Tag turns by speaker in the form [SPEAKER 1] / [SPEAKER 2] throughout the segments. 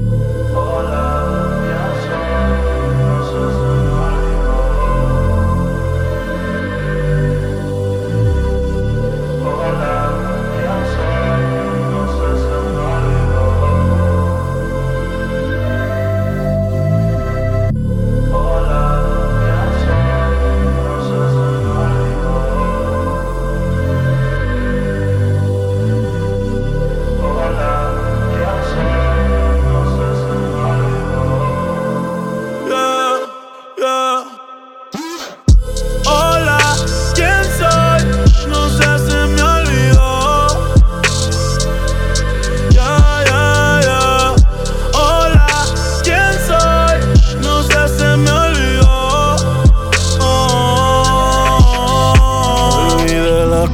[SPEAKER 1] Bye.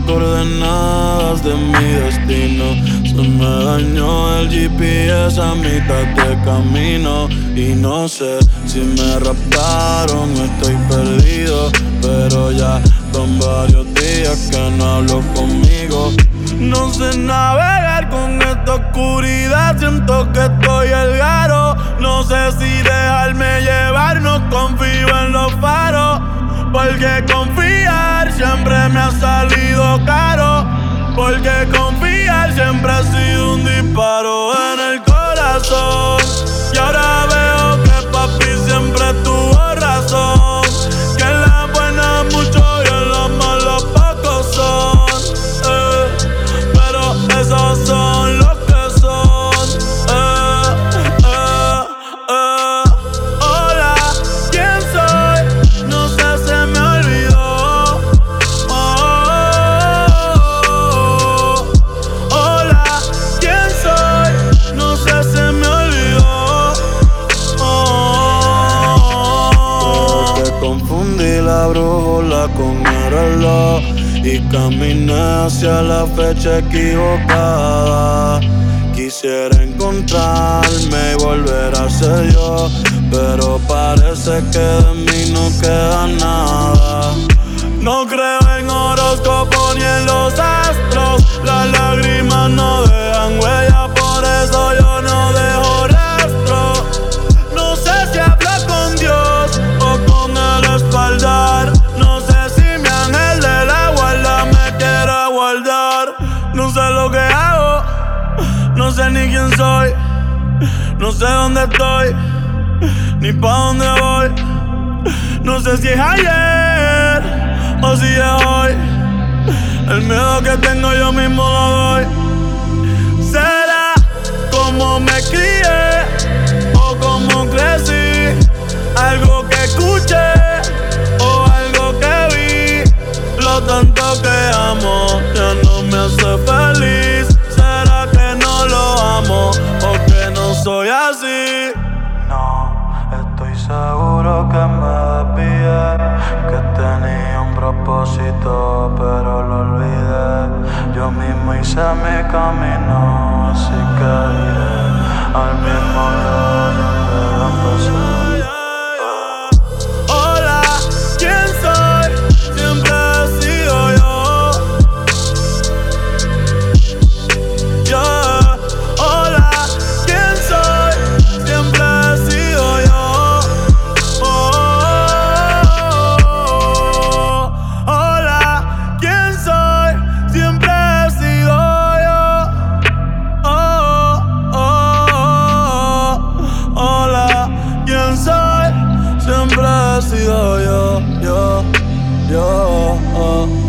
[SPEAKER 1] coordenadas de mi destino. Se me dañó el GPS a mitad de camino. Y no sé si me raptaron estoy perdido. Pero ya son varios días que no hablo conmigo. No sé navegar con esta oscuridad, siento que estoy el garo. No sé si dejarme llevar, no confío en los faros, porque confío me ha salido caro porque confiar siempre ha sido un disparo en el corazón. Y ahora confundí la brújula con y caminé hacia la fecha equivocada. Quisiera encontrarme y volver a ser yo, pero parece que de mí no queda nada. No creo sé lo que hago, no sé ni quién soy. No sé dónde estoy, ni pa' dónde voy. No sé si es ayer o si es hoy. El miedo que tengo yo mismo lo doy. Será como me crié o como crecí. Algo que escuché o algo que vi. Lo tanto que amo ya no feliz. ¿Será que no lo amo o no soy así?
[SPEAKER 2] No, estoy seguro que me desvié, que tenía un propósito, pero lo olvidé. Yo mismo hice mi camino, así que iré al mismo lugar donde empecé.
[SPEAKER 1] Soy? Siempre he sido yo, yo, yo. oh.